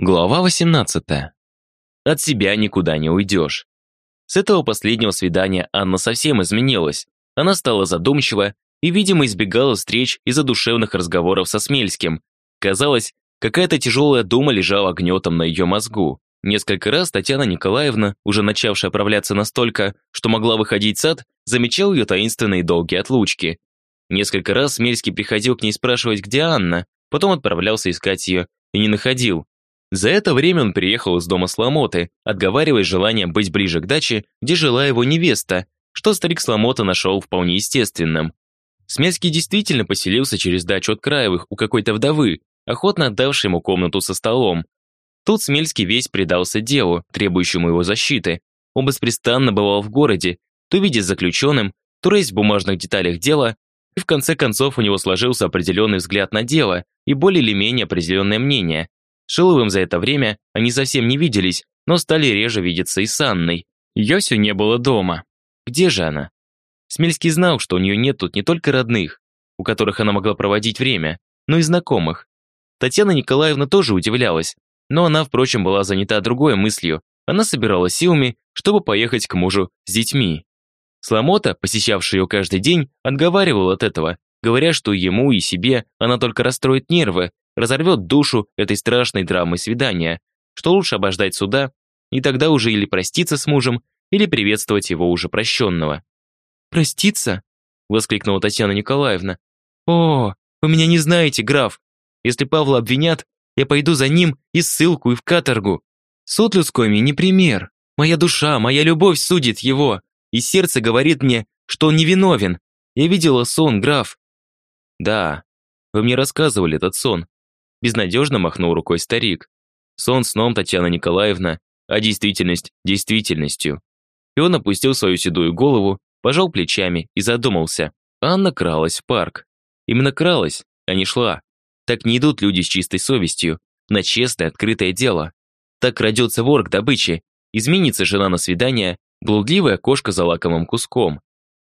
Глава 18. От себя никуда не уйдешь. С этого последнего свидания Анна совсем изменилась. Она стала задумчива и, видимо, избегала встреч из-за душевных разговоров со Смельским. Казалось, какая-то тяжелая дума лежала гнетом на ее мозгу. Несколько раз Татьяна Николаевна, уже начавшая оправляться настолько, что могла выходить в сад, замечал ее таинственные долгие отлучки. Несколько раз Смельский приходил к ней спрашивать, где Анна, потом отправлялся искать ее и не находил. За это время он приехал из дома Сломоты, отговариваясь желанием быть ближе к даче, где жила его невеста, что старик Сломота нашел вполне естественным. Смельский действительно поселился через дачу от Краевых у какой-то вдовы, охотно отдавшей ему комнату со столом. Тут Смельский весь предался делу, требующему его защиты. Он беспрестанно бывал в городе, то видя заключенным, то роясь в бумажных деталях дела, и в конце концов у него сложился определенный взгляд на дело и более или менее определенное мнение. Шиловым за это время они совсем не виделись, но стали реже видеться и с Анной. Все не было дома. Где же она? Смельский знал, что у нее нет тут не только родных, у которых она могла проводить время, но и знакомых. Татьяна Николаевна тоже удивлялась, но она, впрочем, была занята другой мыслью. Она собирала силами, чтобы поехать к мужу с детьми. Сломота, посещавший ее каждый день, отговаривал от этого, говоря, что ему и себе она только расстроит нервы, разорвет душу этой страшной драмы свидания, что лучше обождать суда, и тогда уже или проститься с мужем, или приветствовать его уже прощенного. «Проститься?» – воскликнула Татьяна Николаевна. «О, вы меня не знаете, граф. Если Павла обвинят, я пойду за ним и ссылку, и в каторгу. Суд людской мне не пример. Моя душа, моя любовь судит его, и сердце говорит мне, что он невиновен. Я видела сон, граф». «Да, вы мне рассказывали этот сон. Безнадежно махнул рукой старик. Сон сном, Татьяна Николаевна, а действительность действительностью. И он опустил свою седую голову, пожал плечами и задумался. Анна кралась в парк. Именно кралась, а не шла. Так не идут люди с чистой совестью, на честное, открытое дело. Так крадется вор к добыче, изменится жена на свидание, блудливая кошка за лакомым куском.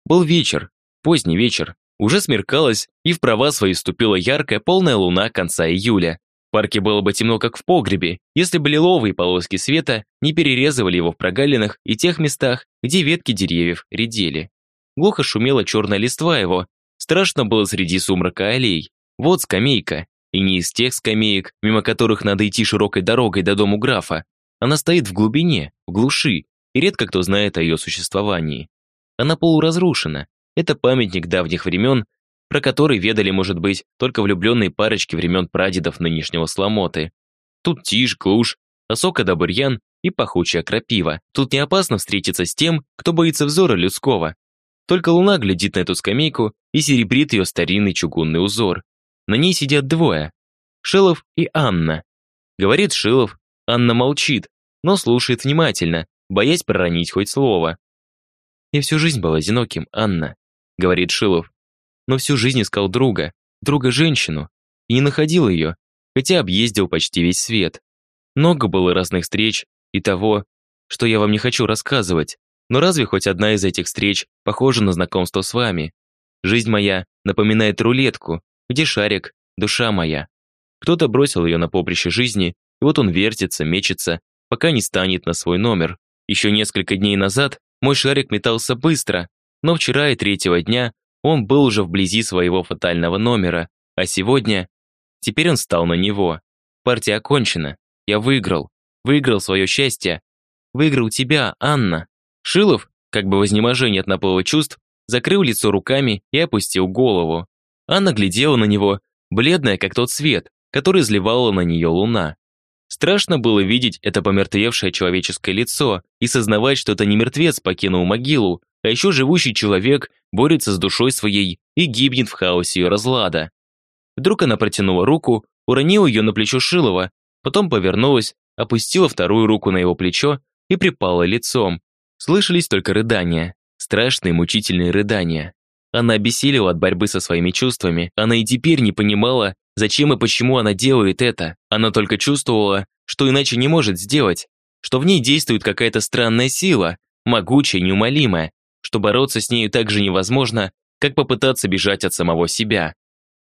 Был вечер, поздний вечер, уже смеркалось, и в права свои вступила яркая полная луна конца июля. В парке было бы темно, как в погребе, если бы лиловые полоски света не перерезывали его в прогалинах и тех местах, где ветки деревьев редели. Глухо шумела черная листва его, страшно было среди сумрака аллей. Вот скамейка, и не из тех скамеек, мимо которых надо идти широкой дорогой до дому графа. Она стоит в глубине, в глуши, и редко кто знает о ее существовании. Она полуразрушена, это памятник давних времен, про который ведали, может быть, только влюбленные парочки времен прадедов нынешнего сломоты. Тут тишь, глушь, осока да бурьян и пахучая крапива. Тут не опасно встретиться с тем, кто боится взора людского. Только луна глядит на эту скамейку и серебрит ее старинный чугунный узор. На ней сидят двое. Шилов и Анна. Говорит Шилов, Анна молчит, но слушает внимательно, боясь проронить хоть слово. «Я всю жизнь был одиноким, Анна говорит Шилов. Но всю жизнь искал друга, друга-женщину, и не находил ее, хотя объездил почти весь свет. Много было разных встреч и того, что я вам не хочу рассказывать, но разве хоть одна из этих встреч похожа на знакомство с вами? Жизнь моя напоминает рулетку, где шарик, душа моя. Кто-то бросил ее на поприще жизни, и вот он вертится, мечется, пока не станет на свой номер. Еще несколько дней назад мой шарик метался быстро, но вчера и третьего дня он был уже вблизи своего фатального номера, а сегодня... Теперь он стал на него. Партия окончена. Я выиграл. Выиграл свое счастье. Выиграл тебя, Анна. Шилов, как бы в изнеможении от наплыва чувств, закрыл лицо руками и опустил голову. Анна глядела на него, бледная, как тот свет, который изливала на нее луна. Страшно было видеть это помертвевшее человеческое лицо и сознавать, что это не мертвец покинул могилу, а еще живущий человек борется с душой своей и гибнет в хаосе ее разлада. Вдруг она протянула руку, уронила ее на плечо Шилова, потом повернулась, опустила вторую руку на его плечо и припала лицом. Слышались только рыдания, страшные мучительные рыдания. Она обессилила от борьбы со своими чувствами, она и теперь не понимала, зачем и почему она делает это. Она только чувствовала, что иначе не может сделать, что в ней действует какая-то странная сила, могучая, неумолимая, что бороться с нею так же невозможно, как попытаться бежать от самого себя.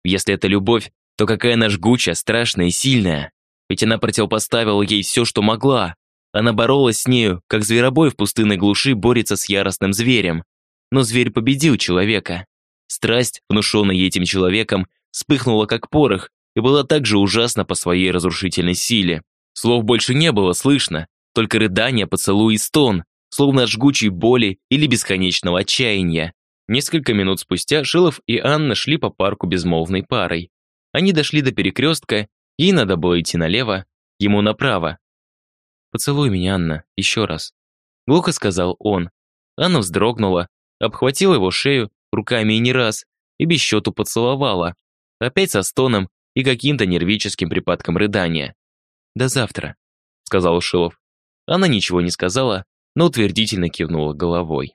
Если это любовь, то какая она жгучая, страшная и сильная. Ведь она противопоставила ей все, что могла. Она боролась с нею, как зверобой в пустынной глуши борется с яростным зверем. Но зверь победил человека. Страсть, внушенная этим человеком, вспыхнула как порох и была также ужасна по своей разрушительной силе. Слов больше не было слышно, только рыдание, поцелуй и стон, словно от жгучей боли или бесконечного отчаяния. Несколько минут спустя Шилов и Анна шли по парку безмолвной парой. Они дошли до перекрестка, ей надо было идти налево, ему направо. «Поцелуй меня, Анна, еще раз», — глухо сказал он. Анна вздрогнула, обхватила его шею руками и не раз, и без счету поцеловала. Опять со стоном и каким-то нервическим припадком рыдания. «До завтра», — сказал Шилов. Она ничего не сказала, но утвердительно кивнула головой.